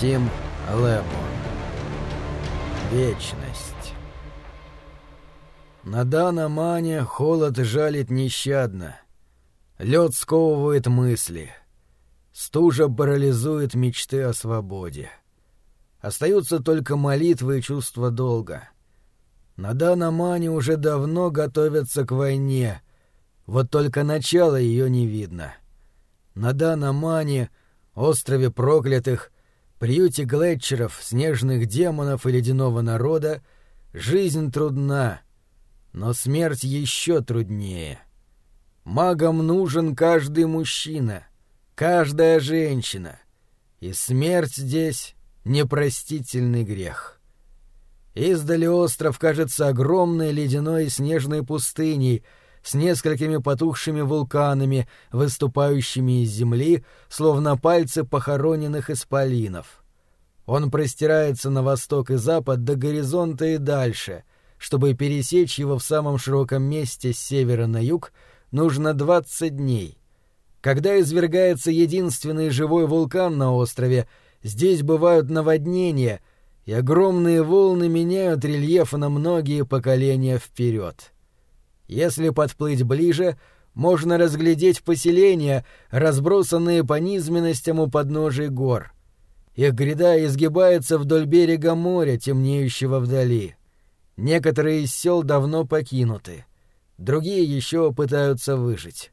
Тим Лэбон. Вечность. На Данамане холод жалит нещадно. Лед сковывает мысли. Стужа парализует мечты о свободе. Остаются только молитвы и чувство долга. На Данамане уже давно готовятся к войне, вот только начала ее не видно. На Данамане, острове проклятых, приюте глетчеров, снежных демонов и ледяного народа, жизнь трудна, но смерть еще труднее. Магам нужен каждый мужчина, каждая женщина, и смерть здесь — непростительный грех. Издали остров кажется огромной ледяной и снежной пустыней — с несколькими потухшими вулканами, выступающими из земли, словно пальцы похороненных исполинов. Он простирается на восток и запад до горизонта и дальше. Чтобы пересечь его в самом широком месте с севера на юг, нужно двадцать дней. Когда извергается единственный живой вулкан на острове, здесь бывают наводнения, и огромные волны меняют рельеф на многие поколения вперед. Если подплыть ближе, можно разглядеть поселения, разбросанные по низменностям у подножий гор. Их гряда изгибается вдоль берега моря, темнеющего вдали. Некоторые из сел давно покинуты. Другие еще пытаются выжить.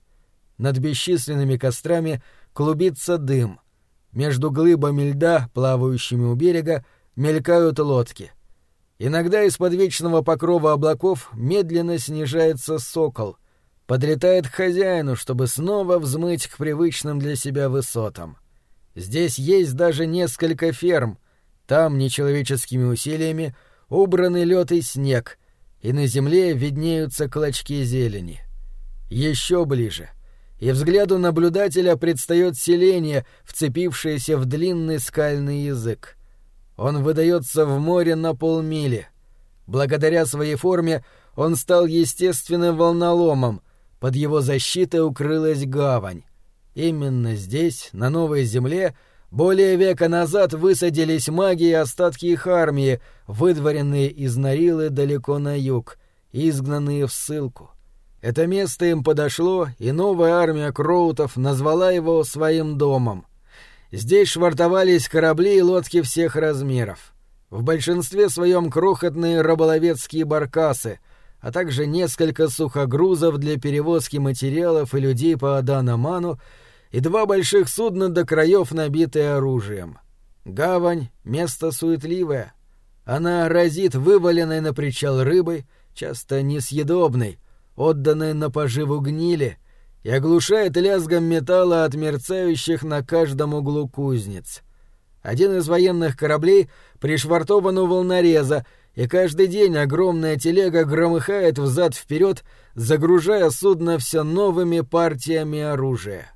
Над бесчисленными кострами клубится дым. Между глыбами льда, плавающими у берега, мелькают лодки. Иногда из-под вечного покрова облаков медленно снижается сокол, подлетает к хозяину, чтобы снова взмыть к привычным для себя высотам. Здесь есть даже несколько ферм, там нечеловеческими усилиями убраны лед и снег, и на земле виднеются клочки зелени. Еще ближе, и взгляду наблюдателя предстает селение, вцепившееся в длинный скальный язык. Он выдается в море на полмили. Благодаря своей форме он стал естественным волноломом, под его защитой укрылась гавань. Именно здесь, на Новой Земле, более века назад высадились маги и остатки их армии, выдворенные из Нарилы далеко на юг, изгнанные в ссылку. Это место им подошло, и новая армия Кроутов назвала его своим домом — Здесь швартовались корабли и лодки всех размеров. В большинстве своем крохотные рыболовецкие баркасы, а также несколько сухогрузов для перевозки материалов и людей по Аданаману и два больших судна до краев, набитые оружием. Гавань — место суетливое. Она разит вываленной на причал рыбой, часто несъедобной, отданной на поживу гнили — и оглушает лязгом металла от мерцающих на каждом углу кузнец. Один из военных кораблей пришвартован у волнореза, и каждый день огромная телега громыхает взад вперед, загружая судно все новыми партиями оружия.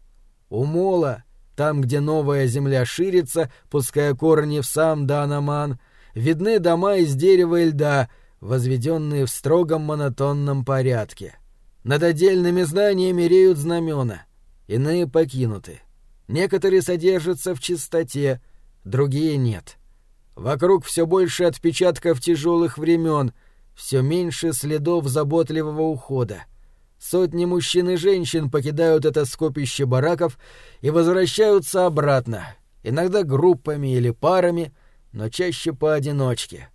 У мола, там, где новая земля ширится, пуская корни в сам Данаман, видны дома из дерева и льда, возведенные в строгом монотонном порядке. Над отдельными зданиями реют знамена, иные покинуты. Некоторые содержатся в чистоте, другие нет. Вокруг все больше отпечатков тяжелых времен, все меньше следов заботливого ухода. Сотни мужчин и женщин покидают это скопище бараков и возвращаются обратно, иногда группами или парами, но чаще поодиночке.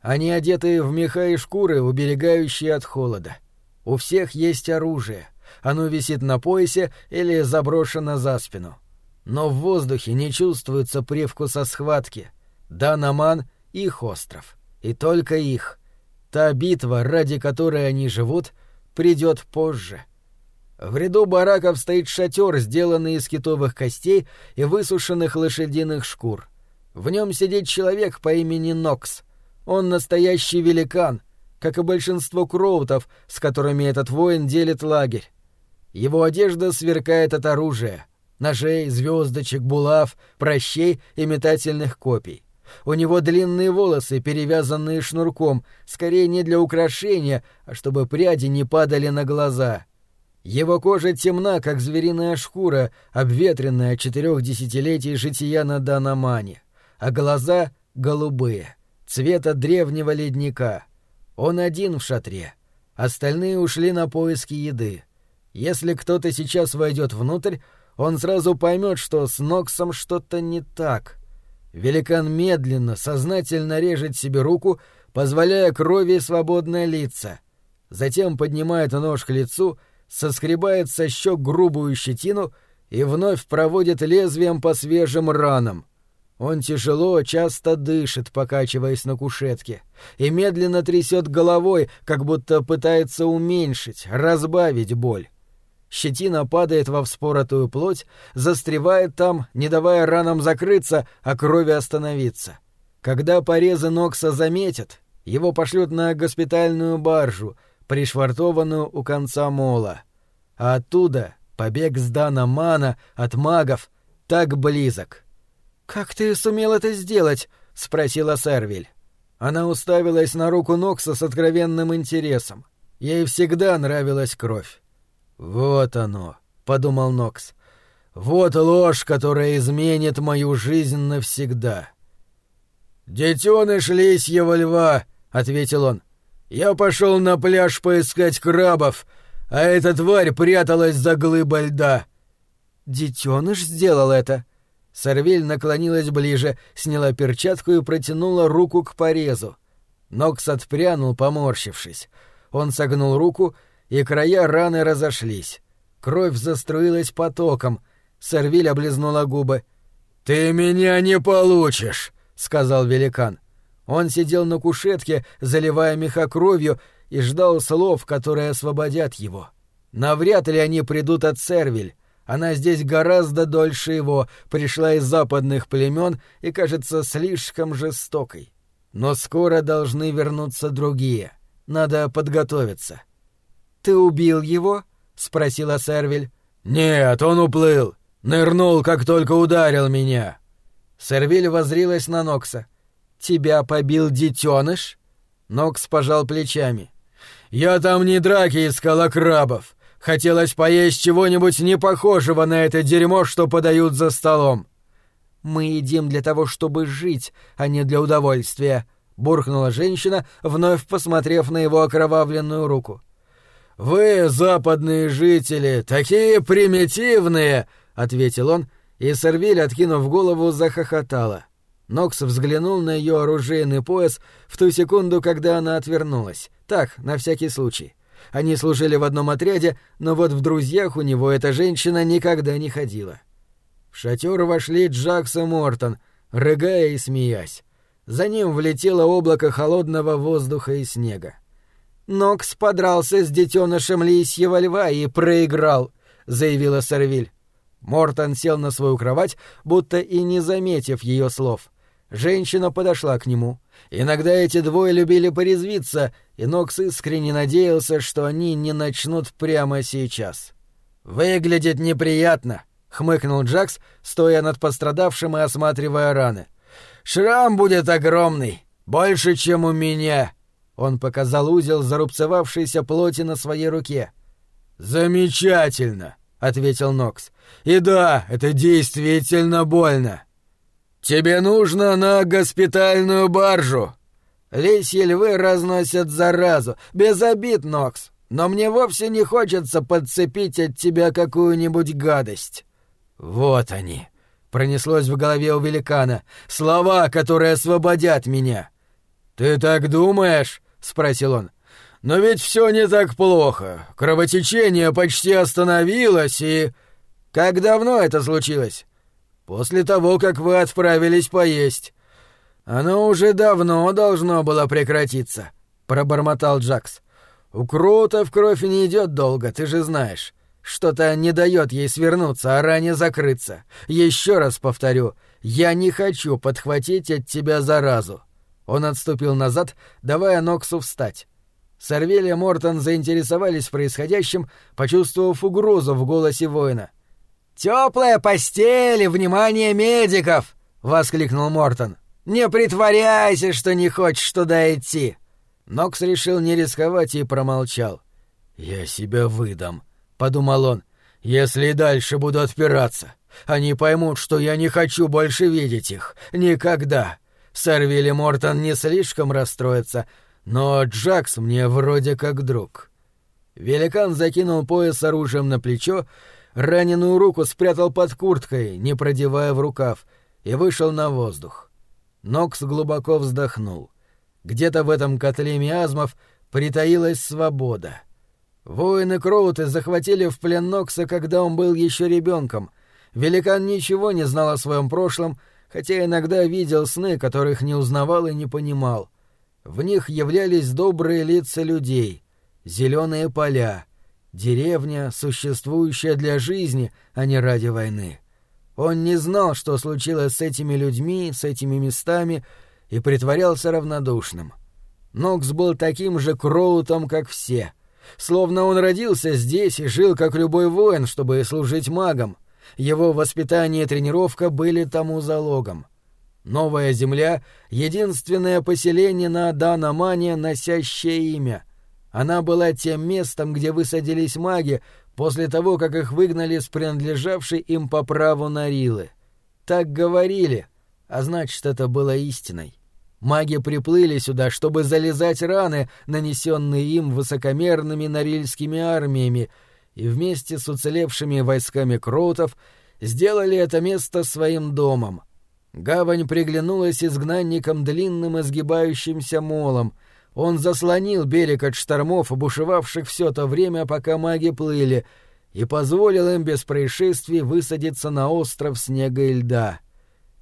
Они одеты в меха и шкуры, уберегающие от холода. У всех есть оружие. Оно висит на поясе или заброшено за спину. Но в воздухе не чувствуется привкуса схватки. Данаман — их остров. И только их. Та битва, ради которой они живут, придет позже. В ряду бараков стоит шатер, сделанный из китовых костей и высушенных лошадиных шкур. В нем сидит человек по имени Нокс. Он настоящий великан, как и большинство кроутов, с которыми этот воин делит лагерь. Его одежда сверкает от оружия — ножей, звездочек, булав, прощей и метательных копий. У него длинные волосы, перевязанные шнурком, скорее не для украшения, а чтобы пряди не падали на глаза. Его кожа темна, как звериная шкура, обветренная четырех десятилетий жития на Данамане. а глаза — голубые, цвета древнего ледника. Он один в шатре. Остальные ушли на поиски еды. Если кто-то сейчас войдет внутрь, он сразу поймет, что с Ноксом что-то не так. Великан медленно, сознательно режет себе руку, позволяя крови свободно литься. Затем поднимает нож к лицу, соскребает со щек грубую щетину и вновь проводит лезвием по свежим ранам. Он тяжело, часто дышит, покачиваясь на кушетке, и медленно трясет головой, как будто пытается уменьшить, разбавить боль. Щетина падает во вспоротую плоть, застревает там, не давая ранам закрыться, а крови остановиться. Когда порезы Нокса заметят, его пошлют на госпитальную баржу, пришвартованную у конца мола. А оттуда побег с Дана Мана от магов так близок — «Как ты сумел это сделать?» — спросила Сервиль. Она уставилась на руку Нокса с откровенным интересом. Ей всегда нравилась кровь. «Вот оно», — подумал Нокс. «Вот ложь, которая изменит мою жизнь навсегда». «Детеныш лисьего льва», — ответил он. «Я пошел на пляж поискать крабов, а эта тварь пряталась за глыбой льда». «Детеныш сделал это?» Сорвель наклонилась ближе, сняла перчатку и протянула руку к порезу. Нокс отпрянул, поморщившись. Он согнул руку, и края раны разошлись. Кровь заструилась потоком. Сорвиль облизнула губы. «Ты меня не получишь!» — сказал великан. Он сидел на кушетке, заливая меха кровью, и ждал слов, которые освободят его. Навряд ли они придут от Сервиль. Она здесь гораздо дольше его, пришла из западных племен и кажется слишком жестокой. Но скоро должны вернуться другие. Надо подготовиться. «Ты убил его?» — спросила Сервиль. «Нет, он уплыл. Нырнул, как только ударил меня». Сервиль возрилась на Нокса. «Тебя побил детеныш?» Нокс пожал плечами. «Я там не драки искал, а крабов. Хотелось поесть чего-нибудь не похожего на это дерьмо, что подают за столом. Мы едим для того, чтобы жить, а не для удовольствия, буркнула женщина, вновь посмотрев на его окровавленную руку. Вы, западные жители, такие примитивные, ответил он, и Сервиль, откинув голову, захохотала. Нокс взглянул на ее оружейный пояс в ту секунду, когда она отвернулась. Так, на всякий случай. Они служили в одном отряде, но вот в друзьях у него эта женщина никогда не ходила. В шатер вошли Джакс и Мортон, рыгая и смеясь. За ним влетело облако холодного воздуха и снега. «Нокс подрался с детенышем лисьего льва и проиграл», — заявила Сорвиль. Мортон сел на свою кровать, будто и не заметив ее слов. Женщина подошла к нему. Иногда эти двое любили порезвиться, и Нокс искренне надеялся, что они не начнут прямо сейчас. «Выглядит неприятно», — хмыкнул Джакс, стоя над пострадавшим и осматривая раны. «Шрам будет огромный, больше, чем у меня», — он показал узел зарубцевавшейся плоти на своей руке. «Замечательно», — ответил Нокс. «И да, это действительно больно». «Тебе нужно на госпитальную баржу!» «Лисьи львы разносят заразу, без обид, Нокс, но мне вовсе не хочется подцепить от тебя какую-нибудь гадость». «Вот они!» — пронеслось в голове у великана. «Слова, которые освободят меня!» «Ты так думаешь?» — спросил он. «Но ведь все не так плохо. Кровотечение почти остановилось и...» «Как давно это случилось?» После того, как вы отправились поесть. Оно уже давно должно было прекратиться, пробормотал Джакс. У Крутов кровь не идет долго, ты же знаешь. Что-то не дает ей свернуться, а ране закрыться. Еще раз повторю, я не хочу подхватить от тебя заразу. Он отступил назад, давая Ноксу встать. Сорвели Мортон заинтересовались происходящим, почувствовав угрозу в голосе воина. «Теплая постель и внимание медиков!» — воскликнул Мортон. «Не притворяйся, что не хочешь туда идти!» Нокс решил не рисковать и промолчал. «Я себя выдам», — подумал он. Если и дальше буду отпираться, они поймут, что я не хочу больше видеть их. Никогда. Сэр Вилли Мортон не слишком расстроится, но Джакс мне вроде как друг». Великан закинул пояс с оружием на плечо, раненую руку спрятал под курткой, не продевая в рукав, и вышел на воздух. Нокс глубоко вздохнул. Где-то в этом котле миазмов притаилась свобода. Воины Кроуты захватили в плен Нокса, когда он был еще ребенком. Великан ничего не знал о своем прошлом, хотя иногда видел сны, которых не узнавал и не понимал. В них являлись добрые лица людей, зеленые поля, деревня, существующая для жизни, а не ради войны. Он не знал, что случилось с этими людьми, с этими местами, и притворялся равнодушным. Нокс был таким же Кроутом, как все. Словно он родился здесь и жил, как любой воин, чтобы служить магом. Его воспитание и тренировка были тому залогом. Новая земля — единственное поселение на Данамане, носящее имя. Она была тем местом, где высадились маги после того, как их выгнали с принадлежавшей им по праву Нарилы. Так говорили, а значит, это было истиной. Маги приплыли сюда, чтобы залезать раны, нанесенные им высокомерными норильскими армиями, и вместе с уцелевшими войсками кротов сделали это место своим домом. Гавань приглянулась изгнанникам длинным изгибающимся молом. Он заслонил берег от штормов, бушевавших все то время, пока маги плыли, и позволил им без происшествий высадиться на остров снега и льда.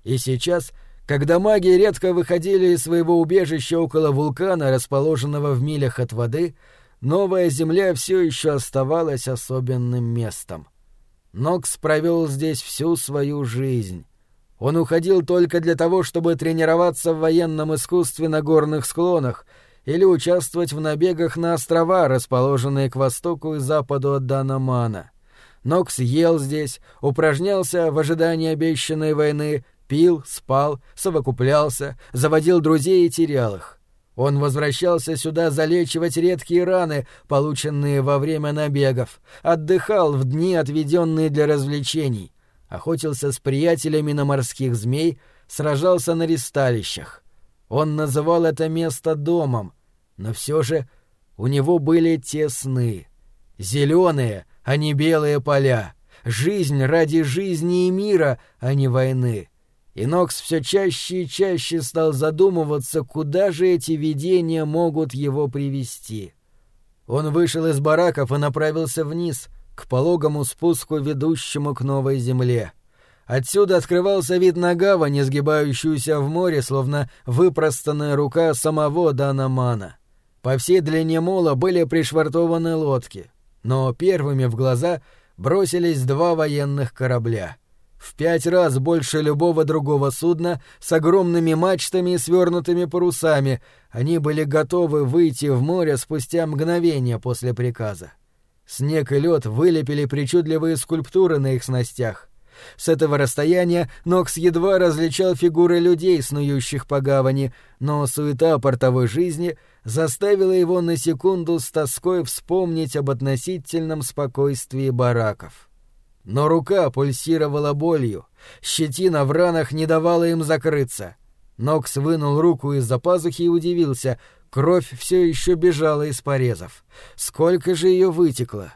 И сейчас — когда маги редко выходили из своего убежища около вулкана, расположенного в милях от воды, новая земля все еще оставалась особенным местом. Нокс провел здесь всю свою жизнь. Он уходил только для того, чтобы тренироваться в военном искусстве на горных склонах или участвовать в набегах на острова, расположенные к востоку и западу от Данамана. Нокс ел здесь, упражнялся в ожидании обещанной войны, Пил, спал, совокуплялся, заводил друзей и терял их. Он возвращался сюда залечивать редкие раны, полученные во время набегов, отдыхал в дни, отведенные для развлечений, охотился с приятелями на морских змей, сражался на ристалищах. Он называл это место домом, но все же у него были те сны. Зеленые, а не белые поля. Жизнь ради жизни и мира, а не войны. И Нокс все чаще и чаще стал задумываться, куда же эти видения могут его привести. Он вышел из бараков и направился вниз, к пологому спуску, ведущему к новой земле. Отсюда открывался вид на гавань, изгибающуюся в море, словно выпростанная рука самого Данамана. По всей длине мола были пришвартованы лодки, но первыми в глаза бросились два военных корабля — в пять раз больше любого другого судна с огромными мачтами и свернутыми парусами. Они были готовы выйти в море спустя мгновение после приказа. Снег и лед вылепили причудливые скульптуры на их снастях. С этого расстояния Нокс едва различал фигуры людей, снующих по гавани, но суета портовой жизни заставила его на секунду с тоской вспомнить об относительном спокойствии бараков. Но рука пульсировала болью, щетина в ранах не давала им закрыться. Нокс вынул руку из-за пазухи и удивился. Кровь все еще бежала из порезов. Сколько же ее вытекло!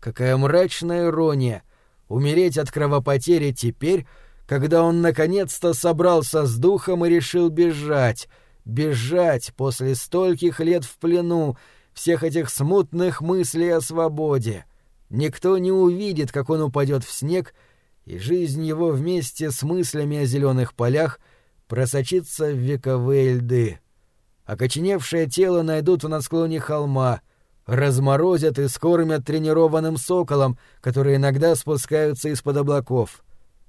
Какая мрачная ирония! Умереть от кровопотери теперь, когда он наконец-то собрался с духом и решил бежать. Бежать после стольких лет в плену, всех этих смутных мыслей о свободе. Никто не увидит, как он упадет в снег, и жизнь его вместе с мыслями о зеленых полях просочится в вековые льды. Окоченевшее тело найдут на склоне холма, разморозят и скормят тренированным соколом, которые иногда спускаются из-под облаков.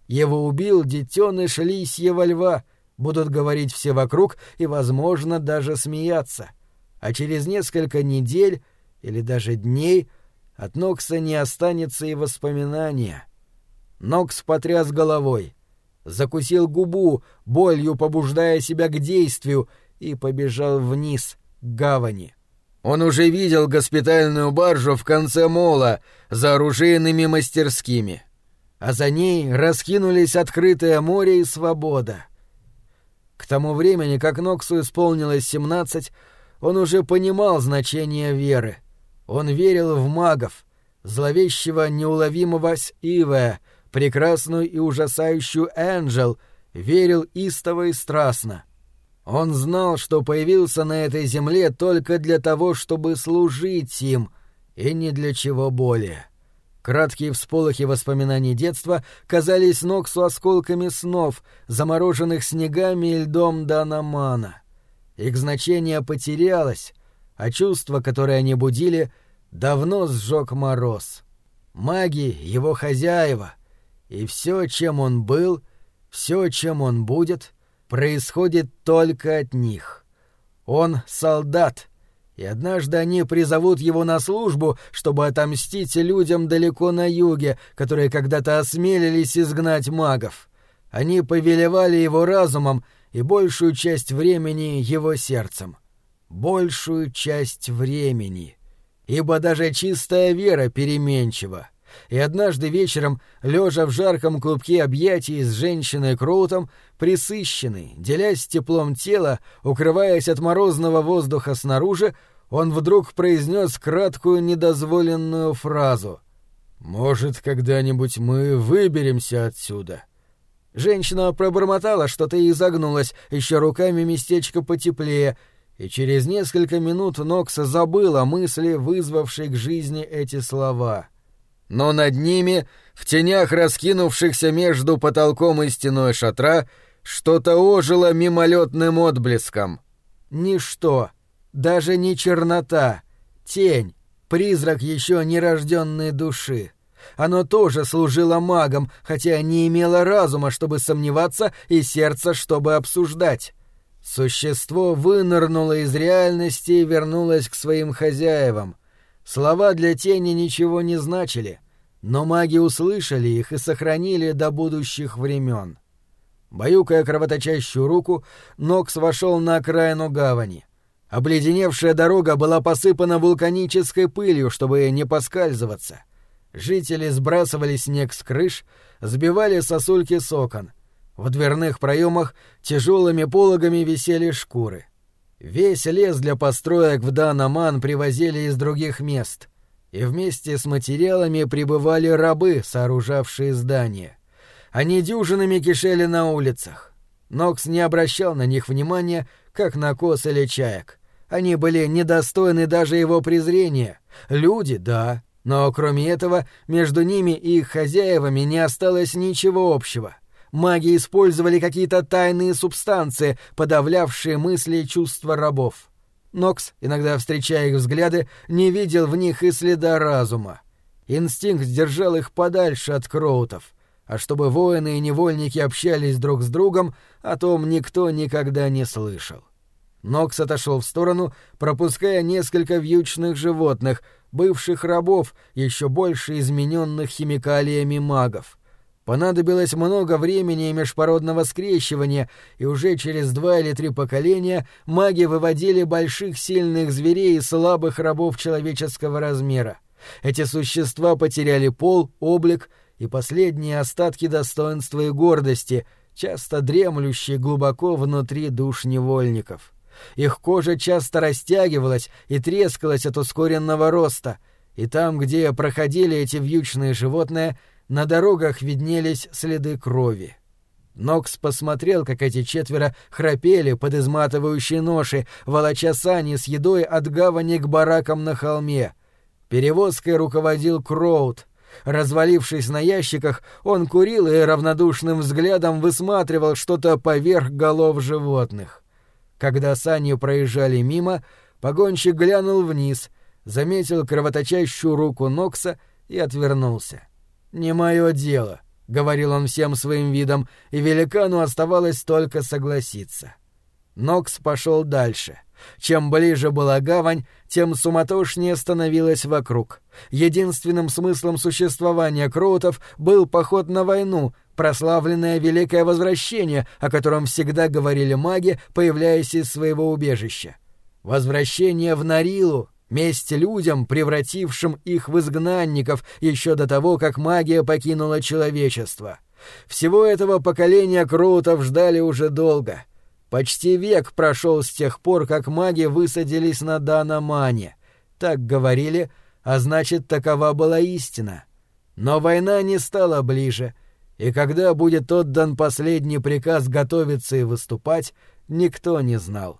Его убил детеныш лисьего льва, будут говорить все вокруг и, возможно, даже смеяться. А через несколько недель или даже дней — от Нокса не останется и воспоминания. Нокс потряс головой, закусил губу, болью побуждая себя к действию, и побежал вниз, к гавани. Он уже видел госпитальную баржу в конце мола за оружейными мастерскими. А за ней раскинулись открытое море и свобода. К тому времени, как Ноксу исполнилось семнадцать, он уже понимал значение веры. Он верил в магов, зловещего неуловимого Ивая, прекрасную и ужасающую Энджел, верил истово и страстно. Он знал, что появился на этой земле только для того, чтобы служить им, и ни для чего более. Краткие всполохи воспоминаний детства казались Ноксу осколками снов, замороженных снегами и льдом Данамана. Их значение потерялось, а чувство, которое они будили, давно сжег мороз. Маги — его хозяева, и все, чем он был, все, чем он будет, происходит только от них. Он — солдат, и однажды они призовут его на службу, чтобы отомстить людям далеко на юге, которые когда-то осмелились изгнать магов. Они повелевали его разумом и большую часть времени его сердцем. Большую часть времени. Ибо даже чистая вера переменчива. И однажды вечером, лежа в жарком клубке объятий с женщиной Кроутом, присыщенный, делясь теплом тела, укрываясь от морозного воздуха снаружи, он вдруг произнес краткую недозволенную фразу. «Может, когда-нибудь мы выберемся отсюда?» Женщина пробормотала что-то и загнулась, еще руками местечко потеплее, и через несколько минут Нокса забыл о мысли, вызвавшей к жизни эти слова. Но над ними, в тенях раскинувшихся между потолком и стеной шатра, что-то ожило мимолетным отблеском. Ничто, даже не чернота, тень, призрак еще нерожденной души. Оно тоже служило магом, хотя не имело разума, чтобы сомневаться, и сердца, чтобы обсуждать. Существо вынырнуло из реальности и вернулось к своим хозяевам. Слова для тени ничего не значили, но маги услышали их и сохранили до будущих времен. Баюкая кровоточащую руку, Нокс вошел на окраину гавани. Обледеневшая дорога была посыпана вулканической пылью, чтобы не поскальзываться — Жители сбрасывали снег с крыш, сбивали сосульки с окон. В дверных проемах тяжелыми пологами висели шкуры. Весь лес для построек в Данаман привозили из других мест, и вместе с материалами прибывали рабы, сооружавшие здания. Они дюжинами кишели на улицах. Нокс не обращал на них внимания, как на кос или чаек. Они были недостойны даже его презрения. Люди, да, но кроме этого, между ними и их хозяевами не осталось ничего общего. Маги использовали какие-то тайные субстанции, подавлявшие мысли и чувства рабов. Нокс, иногда встречая их взгляды, не видел в них и следа разума. Инстинкт держал их подальше от кроутов. А чтобы воины и невольники общались друг с другом, о том никто никогда не слышал. Нокс отошел в сторону, пропуская несколько вьючных животных, бывших рабов, еще больше измененных химикалиями магов. Понадобилось много времени и межпородного скрещивания, и уже через два или три поколения маги выводили больших сильных зверей и слабых рабов человеческого размера. Эти существа потеряли пол, облик и последние остатки достоинства и гордости, часто дремлющие глубоко внутри душ невольников. Их кожа часто растягивалась и трескалась от ускоренного роста, и там, где проходили эти вьючные животные, на дорогах виднелись следы крови. Нокс посмотрел, как эти четверо храпели под изматывающей ношей, волоча сани с едой от гавани к баракам на холме. Перевозкой руководил Кроуд. Развалившись на ящиках, он курил и равнодушным взглядом высматривал что-то поверх голов животных. Когда сани проезжали мимо, погонщик глянул вниз, заметил кровоточащую руку Нокса и отвернулся. «Не мое дело», — говорил он всем своим видом, и великану оставалось только согласиться. Нокс пошел дальше. Чем ближе была гавань, тем суматошнее становилось вокруг. Единственным смыслом существования Кроутов был поход на войну, прославленное Великое Возвращение, о котором всегда говорили маги, появляясь из своего убежища. Возвращение в Нарилу, Месть людям, превратившим их в изгнанников еще до того, как магия покинула человечество. Всего этого поколения Кроутов ждали уже долго. Почти век прошел с тех пор, как маги высадились на Данамане. Так говорили, а значит, такова была истина. Но война не стала ближе, и когда будет отдан последний приказ готовиться и выступать, никто не знал.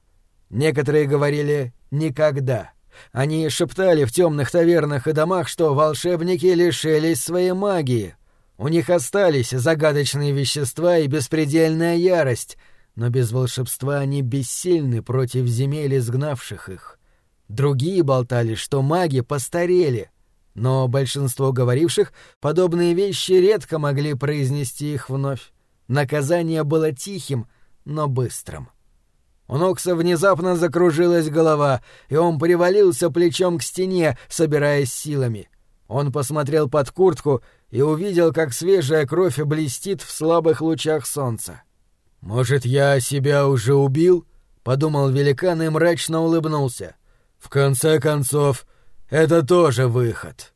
Некоторые говорили «никогда». Они шептали в темных тавернах и домах, что волшебники лишились своей магии. У них остались загадочные вещества и беспредельная ярость, но без волшебства они бессильны против земель, изгнавших их. Другие болтали, что маги постарели, но большинство говоривших подобные вещи редко могли произнести их вновь. Наказание было тихим, но быстрым. У Нокса внезапно закружилась голова, и он привалился плечом к стене, собираясь силами. Он посмотрел под куртку и увидел, как свежая кровь блестит в слабых лучах солнца. «Может, я себя уже убил?» — подумал великан и мрачно улыбнулся. «В конце концов, это тоже выход».